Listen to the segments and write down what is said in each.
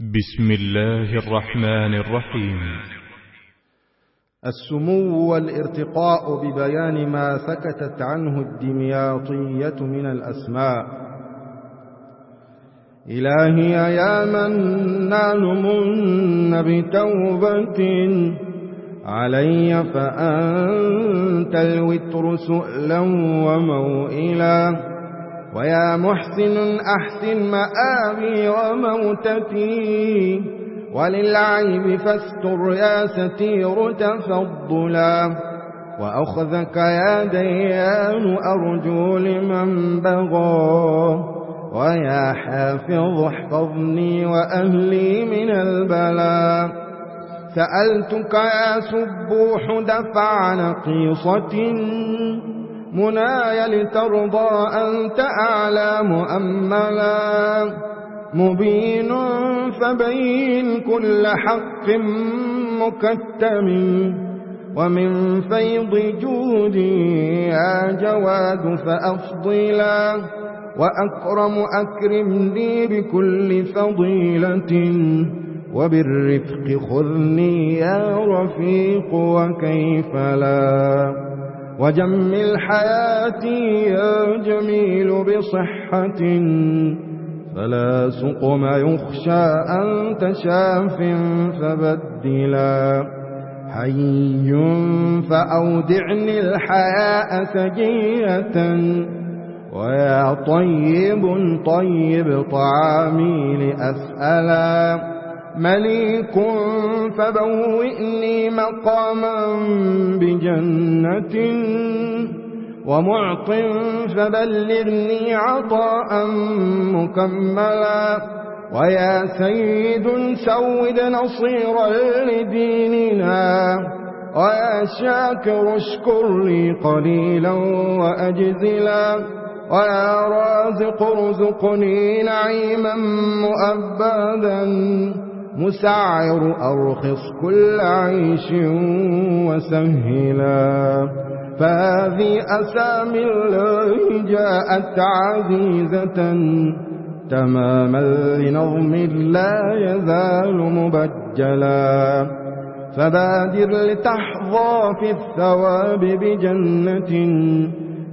بسم الله الرحمن الرحيم. السمو والارتقاء ببيان ما سكتت عنه الدمياطية من الأسماء. إلهي يا من نعلمن بتوبة علي فأنت الوتر سؤلا وموئلا. ويا محسن أحسن مآبي وموتتي وللعيب فاستر يا ستير تفضلا وأخذك يا ديان أرجو لمن بغى ويا حافظ احفظني وأهلي من البلاء سألتك يا سبوح دفع نقيصة منايا لترضى أنت أعلام أم مبين فبين كل حق مكتم. ومن فيض جودي يا جواد فأفضلا. وأكرم أكرم لي بكل فضيلة. وبالرفق خذني يا رفيق وكيف لا. وجمل حياتي يا جميل بصحة فلا سقم يخشى أن تشاف فبدلا. حي فأودعني الحياء سجية ويا طيب طيب طعامي لأسألا. مليك فبوئني مقاما بجنة ومعط فبلغني عطاء مكملا. ويا سيد سود نصيرا لديننا. ويا شاكر اشكر لي قليلا وأجزلا. ويا رازق ارزقني نعيما مؤبدا. مسعر أرخص كل عيش وسهلا. فهذه أسام الله جاءت عزيزة تماما لنظم لا يزال مبجلا. فبادر لتحظى في الثواب بجنة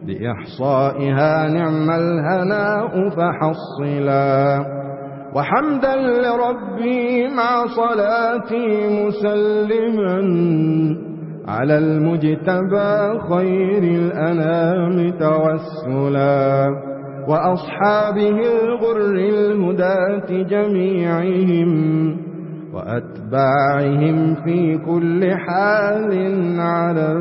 بإحصائها نعم الهناء فحصلا. وحمدا لربي مع صلاتي مسلما على المجتبى خير الأنام توسلا وأصحابه الغر الهداة جميعهم وأتباعهم في كل حال على